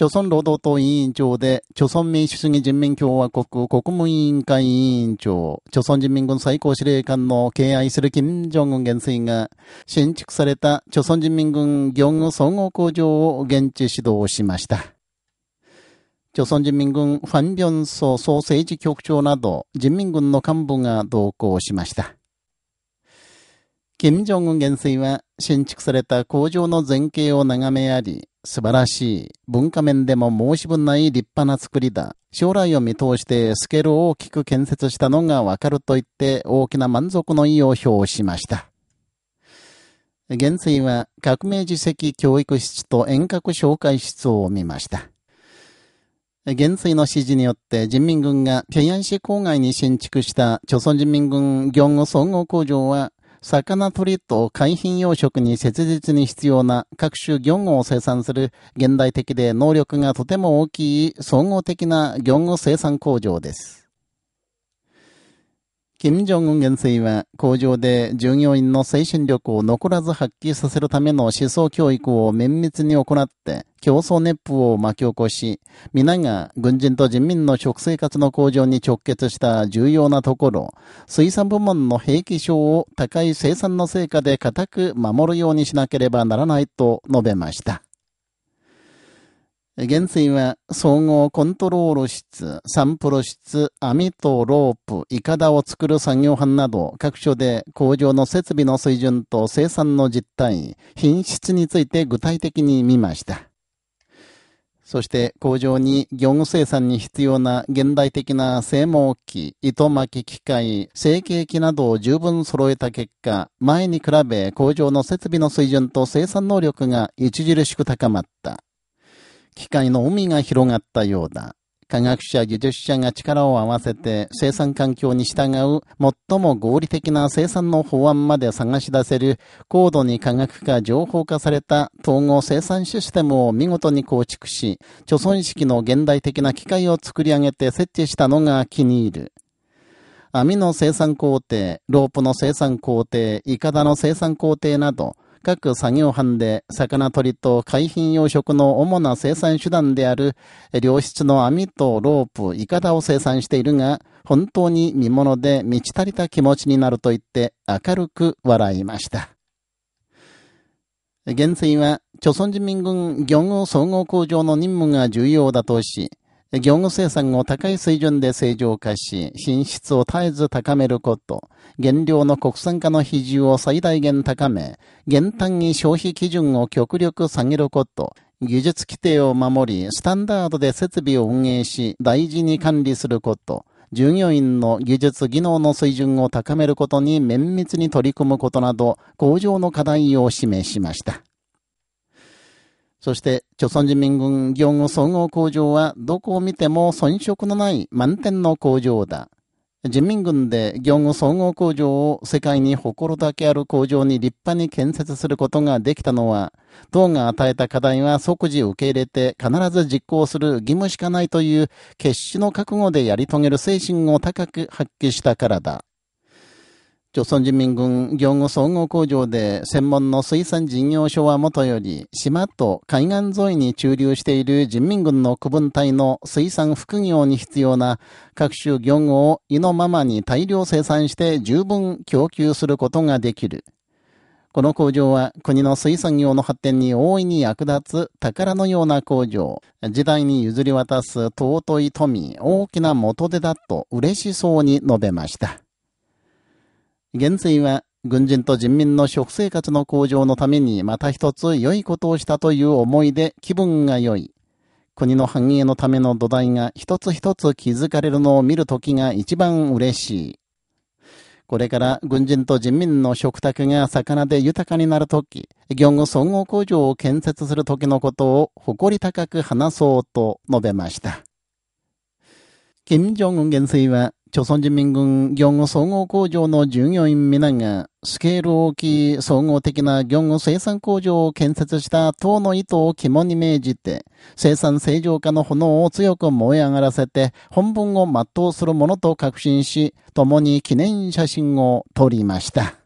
朝鮮労働党委員長で、朝鮮民主主義人民共和国国務委員会委員長、朝鮮人民軍最高司令官の敬愛する金正恩元帥が、新築された朝鮮人民軍業務総合工場を現地指導しました。朝鮮人民軍ファンビョンソ総政治局長など人民軍の幹部が同行しました。金正恩元帥は新築された工場の前景を眺めあり、素晴らしい、文化面でも申し分ない立派な作りだ。将来を見通してスケールを大きく建設したのがわかると言って大きな満足の意を表しました。元帥は革命自責教育室と遠隔紹介室を見ました。元帥の指示によって人民軍が平安市郊外に新築した朝鮮人民軍業務総合工場は、魚取りと海浜養殖に切実に必要な各種業務を生産する現代的で能力がとても大きい総合的な業務生産工場です。金正恩元帥は工場で従業員の精神力を残らず発揮させるための思想教育を綿密に行って競争熱風を巻き起こし、皆が軍人と人民の食生活の向上に直結した重要なところ、水産部門の兵器賞を高い生産の成果で固く守るようにしなければならないと述べました。元帥は総合コントロール室、サンプル室、網とロープ、イカダを作る作業班など各所で工場の設備の水準と生産の実態、品質について具体的に見ました。そして工場に業務生産に必要な現代的な製毛機、糸巻き機械、成形機などを十分揃えた結果、前に比べ工場の設備の水準と生産能力が著しく高まった。機械の海が広がったようだ。科学者、技術者が力を合わせて生産環境に従う最も合理的な生産の法案まで探し出せる高度に科学化、情報化された統合生産システムを見事に構築し、貯村式の現代的な機械を作り上げて設置したのが気に入る。網の生産工程、ロープの生産工程、イカダの生産工程など、各作業班で魚取りと海浜養殖の主な生産手段である良質の網とロープ、イカダを生産しているが、本当に見物で満ち足りた気持ちになると言って明るく笑いました。元帥は、朝鮮人民軍漁業総合工場の任務が重要だとし、業務生産を高い水準で正常化し、品質を絶えず高めること、原料の国産化の比重を最大限高め、減単位消費基準を極力下げること、技術規定を守り、スタンダードで設備を運営し、大事に管理すること、従業員の技術技能の水準を高めることに綿密に取り組むことなど、工場の課題を示しました。そして、朝鮮人民軍業務総合工場はどこを見ても遜色のない満点の工場だ。人民軍で業務総合工場を世界に誇るだけある工場に立派に建設することができたのは、党が与えた課題は即時受け入れて必ず実行する義務しかないという決死の覚悟でやり遂げる精神を高く発揮したからだ。朝鮮人民軍業務総合工場で専門の水産事業所はもとより、島と海岸沿いに駐留している人民軍の区分隊の水産副業に必要な各種業務を意のままに大量生産して十分供給することができる。この工場は国の水産業の発展に大いに役立つ宝のような工場、時代に譲り渡す尊い富、大きな元手だと嬉しそうに述べました。元帥は、軍人と人民の食生活の向上のためにまた一つ良いことをしたという思いで気分が良い。国の繁栄のための土台が一つ一つ築かれるのを見るときが一番嬉しい。これから軍人と人民の食卓が魚で豊かになるとき、業務総合工場を建設するときのことを誇り高く話そうと述べました。金正恩元帥は、朝鮮人民軍業務総合工場の従業員皆が、スケール大きい総合的な業務生産工場を建設した党の意図を肝に銘じて、生産正常化の炎を強く燃え上がらせて、本文を全うするものと確信し、共に記念写真を撮りました。